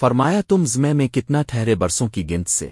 فرمایا تم زمے میں کتنا ٹھہرے برسوں کی گنت سے۔